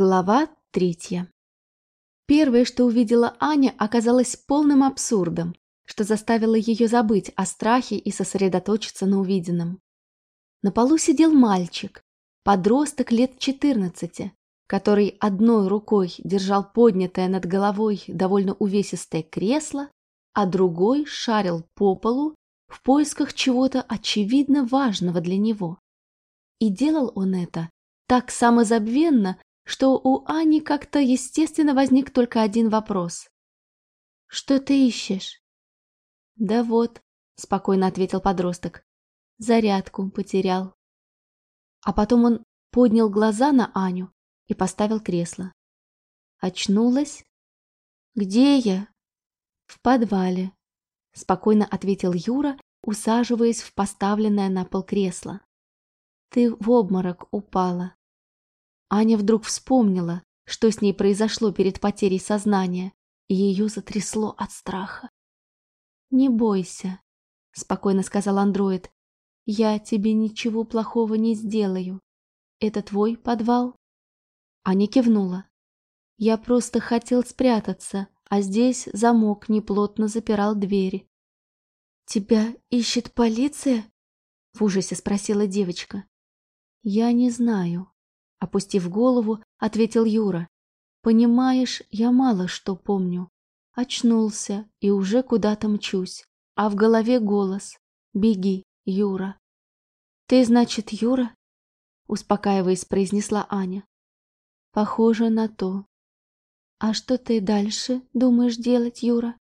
Глава третья. Первое, что увидела Аня, оказалось полным абсурдом, что заставило ее забыть о страхе и сосредоточиться на увиденном. На полу сидел мальчик, подросток лет 14, который одной рукой держал поднятое над головой довольно увесистое кресло, а другой шарил по полу в поисках чего-то очевидно важного для него. И делал он это так самозабвенно, что у Ани как-то естественно возник только один вопрос. «Что ты ищешь?» «Да вот», — спокойно ответил подросток, — «зарядку потерял». А потом он поднял глаза на Аню и поставил кресло. Очнулась? «Где я?» «В подвале», — спокойно ответил Юра, усаживаясь в поставленное на пол кресло. «Ты в обморок упала». Аня вдруг вспомнила, что с ней произошло перед потерей сознания, и ее затрясло от страха. «Не бойся», — спокойно сказал андроид. «Я тебе ничего плохого не сделаю. Это твой подвал?» Аня кивнула. «Я просто хотел спрятаться, а здесь замок неплотно запирал двери». «Тебя ищет полиция?» — в ужасе спросила девочка. «Я не знаю», Опустив голову, ответил Юра. «Понимаешь, я мало что помню. Очнулся и уже куда-то мчусь, а в голове голос. Беги, Юра». «Ты, значит, Юра?» Успокаиваясь, произнесла Аня. «Похоже на то. А что ты дальше думаешь делать, Юра?»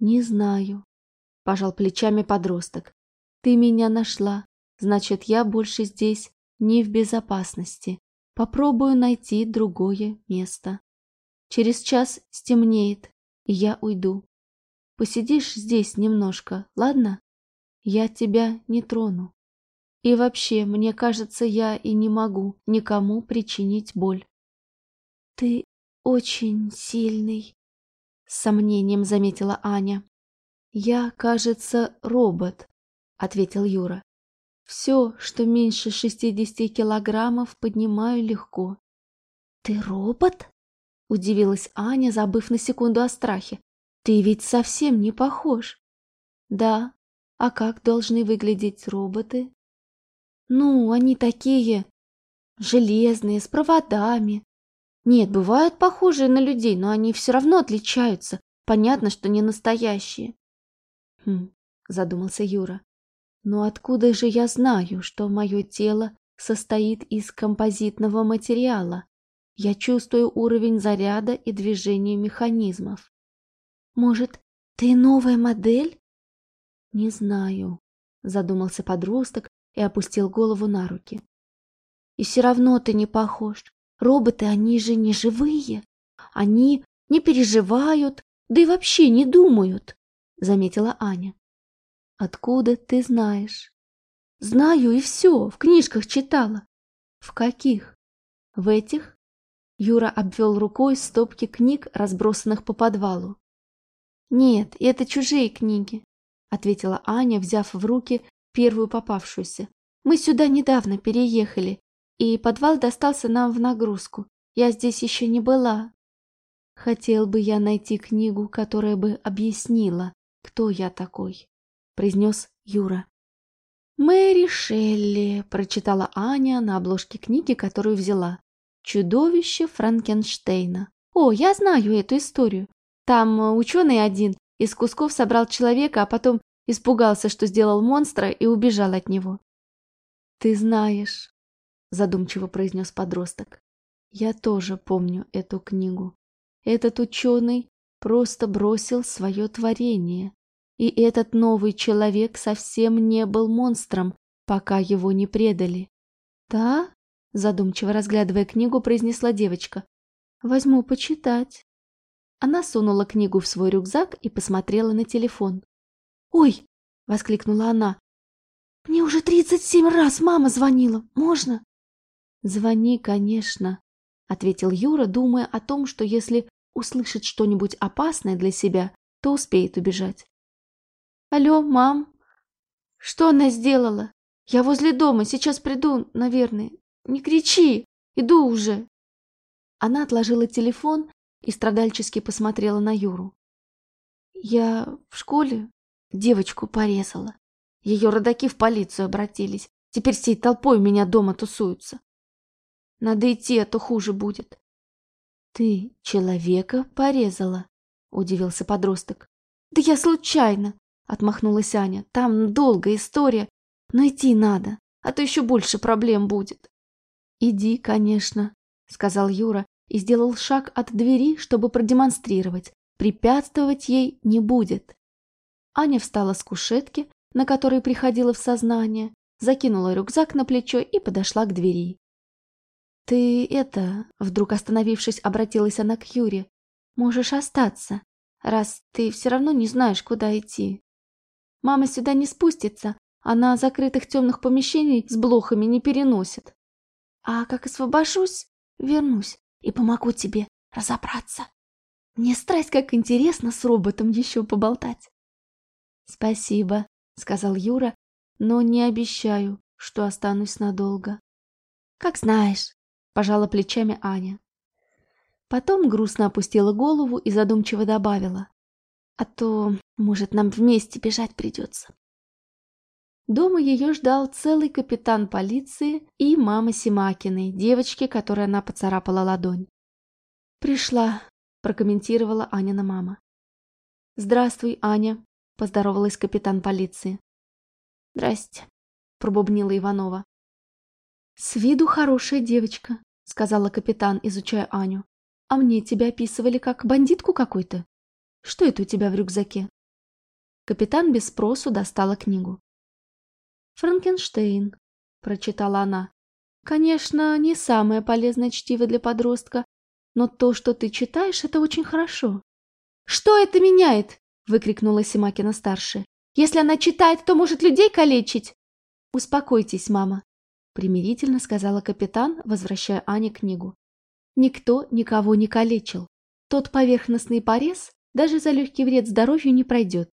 «Не знаю», — пожал плечами подросток. «Ты меня нашла, значит, я больше здесь не в безопасности. Попробую найти другое место. Через час стемнеет, и я уйду. Посидишь здесь немножко, ладно? Я тебя не трону. И вообще, мне кажется, я и не могу никому причинить боль. Ты очень сильный, с сомнением заметила Аня. Я, кажется, робот, ответил Юра. Все, что меньше шестидесяти килограммов, поднимаю легко. «Ты робот?» – удивилась Аня, забыв на секунду о страхе. «Ты ведь совсем не похож». «Да. А как должны выглядеть роботы?» «Ну, они такие железные, с проводами. Нет, бывают похожие на людей, но они все равно отличаются. Понятно, что не настоящие». «Хм», – задумался Юра. Но откуда же я знаю, что мое тело состоит из композитного материала? Я чувствую уровень заряда и движения механизмов. Может, ты новая модель? Не знаю, задумался подросток и опустил голову на руки. И все равно ты не похож. Роботы, они же не живые. Они не переживают, да и вообще не думают, заметила Аня. Откуда ты знаешь? Знаю и все, в книжках читала. В каких? В этих? Юра обвел рукой стопки книг, разбросанных по подвалу. Нет, это чужие книги, ответила Аня, взяв в руки первую попавшуюся. Мы сюда недавно переехали, и подвал достался нам в нагрузку. Я здесь еще не была. Хотел бы я найти книгу, которая бы объяснила, кто я такой. — произнес Юра. «Мэри Шелли», — прочитала Аня на обложке книги, которую взяла. «Чудовище Франкенштейна». «О, я знаю эту историю. Там э, ученый один из кусков собрал человека, а потом испугался, что сделал монстра и убежал от него». «Ты знаешь», — задумчиво произнес подросток. «Я тоже помню эту книгу. Этот ученый просто бросил свое творение, и этот новый человек совсем не был монстром, пока его не предали. «Да?» – задумчиво разглядывая книгу, произнесла девочка. «Возьму почитать». Она сунула книгу в свой рюкзак и посмотрела на телефон. «Ой!» – воскликнула она. «Мне уже тридцать семь раз мама звонила. Можно?» «Звони, конечно», — ответил Юра, думая о том, что если услышит что-нибудь опасное для себя, то успеет убежать. Алло, мам? Что она сделала? Я возле дома, сейчас приду, наверное. Не кричи, иду уже. Она отложила телефон и страдальчески посмотрела на Юру. «Я в школе девочку порезала. Ее родаки в полицию обратились. Теперь всей толпой у меня дома тусуются. Надо идти, а то хуже будет». «Ты человека порезала?» – удивился подросток. «Да я случайно!» – отмахнулась Аня. «Там долгая история, но идти надо, а то еще больше проблем будет». «Иди, конечно», – сказал Юра и сделал шаг от двери, чтобы продемонстрировать. Препятствовать ей не будет. Аня встала с кушетки, на которой приходила в сознание, закинула рюкзак на плечо и подошла к двери. «Ты это...» — вдруг остановившись, обратилась она к Юре. «Можешь остаться, раз ты все равно не знаешь, куда идти. Мама сюда не спустится, она закрытых темных помещений с блохами не переносит. А как освобожусь, вернусь и помогу тебе разобраться. Мне страсть как интересно с роботом еще поболтать. Спасибо, сказал Юра, но не обещаю, что останусь надолго. Как знаешь, пожала плечами Аня. Потом грустно опустила голову и задумчиво добавила. А то, может, нам вместе бежать придется. Дома ее ждал целый капитан полиции и мама Симакиной, девочки, которой она поцарапала ладонь. «Пришла», – прокомментировала Анина мама. «Здравствуй, Аня», – поздоровалась капитан полиции. «Здрасте», – пробубнила Иванова. «С виду хорошая девочка», – сказала капитан, изучая Аню. «А мне тебя описывали как бандитку какой-то. Что это у тебя в рюкзаке?» Капитан без спросу достала книгу. «Франкенштейн», – прочитала она. «Конечно, не самое полезное чтиво для подростка, но то, что ты читаешь, это очень хорошо». «Что это меняет?» – выкрикнула Симакина-старшая. «Если она читает, то может людей калечить!» «Успокойтесь, мама», – примирительно сказала капитан, возвращая Ане книгу. «Никто никого не калечил. Тот поверхностный порез даже за легкий вред здоровью не пройдет».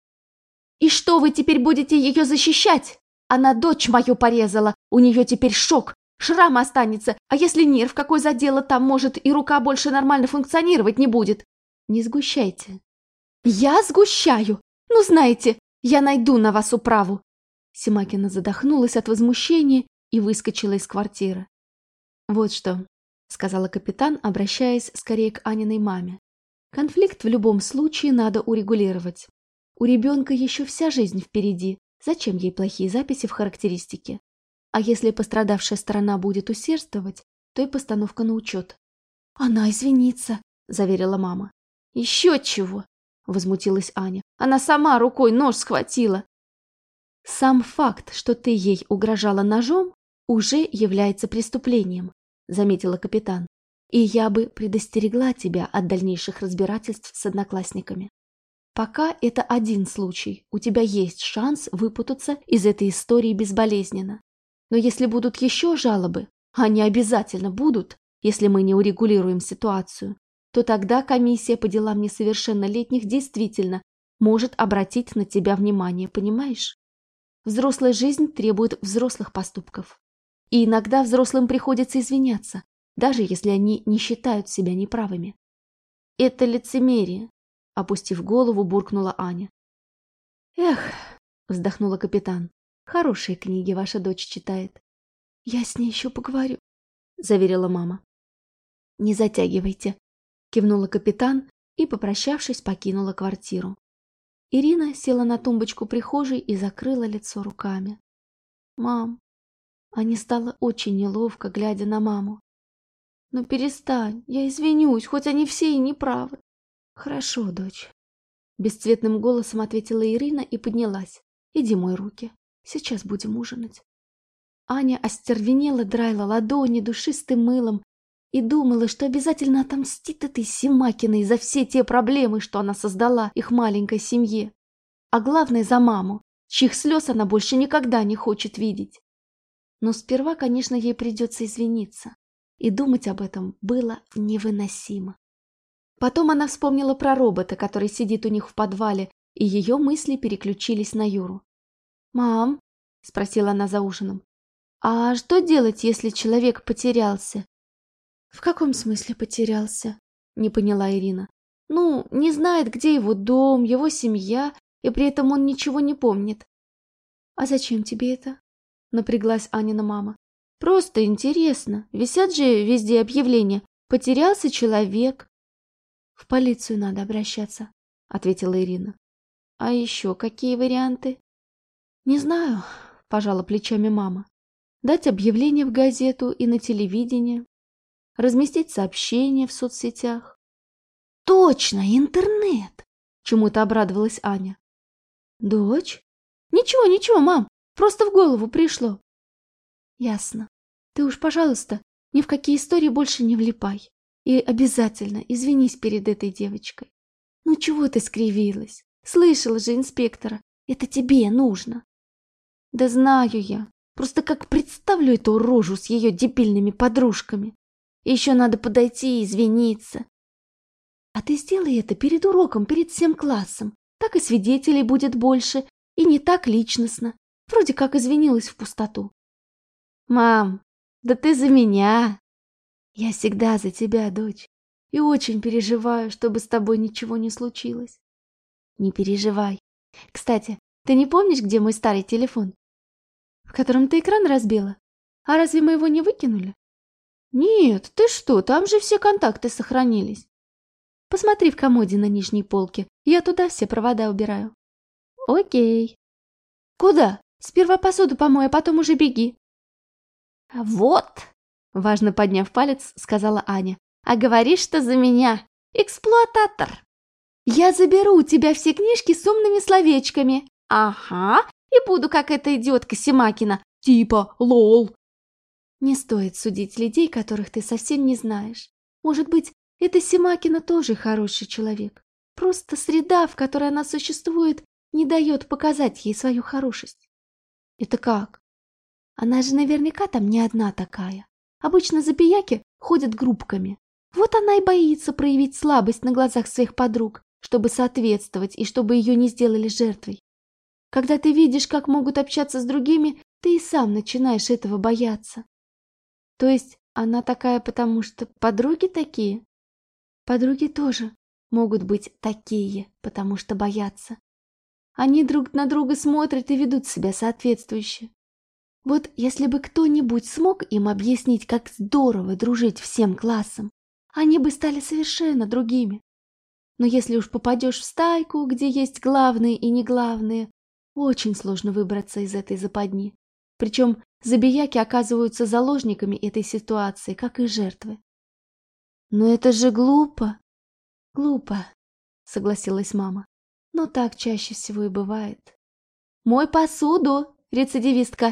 «И что вы теперь будете ее защищать?» Она дочь мою порезала, у нее теперь шок, шрам останется, а если нерв какой задела, там, может, и рука больше нормально функционировать не будет. Не сгущайте. Я сгущаю? Ну, знаете, я найду на вас управу. Симакина задохнулась от возмущения и выскочила из квартиры. Вот что, сказала капитан, обращаясь скорее к Аниной маме. Конфликт в любом случае надо урегулировать. У ребенка еще вся жизнь впереди, Зачем ей плохие записи в характеристике? А если пострадавшая сторона будет усердствовать, то и постановка на учет. «Она извинится», – заверила мама. «Еще чего!» – возмутилась Аня. «Она сама рукой нож схватила!» «Сам факт, что ты ей угрожала ножом, уже является преступлением», – заметила капитан. «И я бы предостерегла тебя от дальнейших разбирательств с одноклассниками». Пока это один случай, у тебя есть шанс выпутаться из этой истории безболезненно. Но если будут еще жалобы, они обязательно будут, если мы не урегулируем ситуацию, то тогда комиссия по делам несовершеннолетних действительно может обратить на тебя внимание, понимаешь? Взрослая жизнь требует взрослых поступков. И иногда взрослым приходится извиняться, даже если они не считают себя неправыми. Это лицемерие, Опустив голову, буркнула Аня. «Эх!» – вздохнула капитан. «Хорошие книги ваша дочь читает». «Я с ней еще поговорю», – заверила мама. «Не затягивайте», – кивнула капитан и, попрощавшись, покинула квартиру. Ирина села на тумбочку прихожей и закрыла лицо руками. «Мам!» Ане стало очень неловко, глядя на маму. «Ну перестань, я извинюсь, хоть они все и неправы. «Хорошо, дочь», — бесцветным голосом ответила Ирина и поднялась. «Иди мой руки. Сейчас будем ужинать». Аня остервенела, драила ладони душистым мылом и думала, что обязательно отомстит этой Симакиной за все те проблемы, что она создала их маленькой семье. А главное, за маму, чьих слез она больше никогда не хочет видеть. Но сперва, конечно, ей придется извиниться, и думать об этом было невыносимо. Потом она вспомнила про робота, который сидит у них в подвале, и ее мысли переключились на Юру. «Мам», — спросила она за ужином, — «а что делать, если человек потерялся?» В каком смысле потерялся? Не поняла Ирина. Ну, не знает, где его дом, его семья, и при этом он ничего не помнит. А зачем тебе это? Напряглась Анина мама. Просто интересно. Висят же везде объявления. Потерялся человек. В полицию надо обращаться, ответила Ирина. А еще какие варианты? Не знаю, пожала плечами мама. Дать объявление в газету и на телевидение, разместить сообщение в соцсетях. Точно, интернет! Чему-то обрадовалась Аня. Дочь? Ничего, ничего, мам, просто в голову пришло. Ясно. Ты уж, пожалуйста, ни в какие истории больше не влипай. И обязательно извинись перед этой девочкой. Ну чего ты скривилась? Слышала же инспектора. Это тебе нужно. Да знаю я. Просто как представлю эту рожу с ее дебильными подружками. Еще надо подойти и извиниться. А ты сделай это перед уроком, перед всем классом. Так и свидетелей будет больше, и не так личностно. Вроде как извинилась в пустоту. Мам, да ты за меня. Я всегда за тебя, дочь. И очень переживаю, чтобы с тобой ничего не случилось. Не переживай. Кстати, ты не помнишь, где мой старый телефон? В котором ты экран разбила? А разве мы его не выкинули? «Нет, ты что, там же все контакты сохранились». «Посмотри в комоде на нижней полке, я туда все провода убираю». «Окей». «Куда? Сперва посуду помой, а потом уже беги». «Вот», — важно подняв палец, сказала Аня, «а говоришь, что за меня. Эксплуататор». «Я заберу у тебя все книжки с умными словечками». «Ага, и буду как эта идиотка Симакина, типа лол». Не стоит судить людей, которых ты совсем не знаешь. Может быть, эта Симакина тоже хороший человек. Просто среда, в которой она существует, не дает показать ей свою хорошесть. Это как? Она же наверняка там не одна такая. Обычно забияки ходят группками. Вот она и боится проявить слабость на глазах своих подруг, чтобы соответствовать и чтобы ее не сделали жертвой. Когда ты видишь, как могут общаться с другими, ты и сам начинаешь этого бояться. То есть она такая, потому что подруги такие? Подруги тоже могут быть такие, потому что боятся. Они друг на друга смотрят и ведут себя соответствующе. Вот если бы кто-нибудь смог им объяснить, как здорово дружить всем классом, они бы стали совершенно другими. Но если уж попадешь в стайку, где есть главные и неглавные, очень сложно выбраться из этой западни. Причем забияки оказываются заложниками этой ситуации, как и жертвы. «Но это же глупо!» «Глупо», — согласилась мама. «Но так чаще всего и бывает». «Мой посуду, рецидивистка,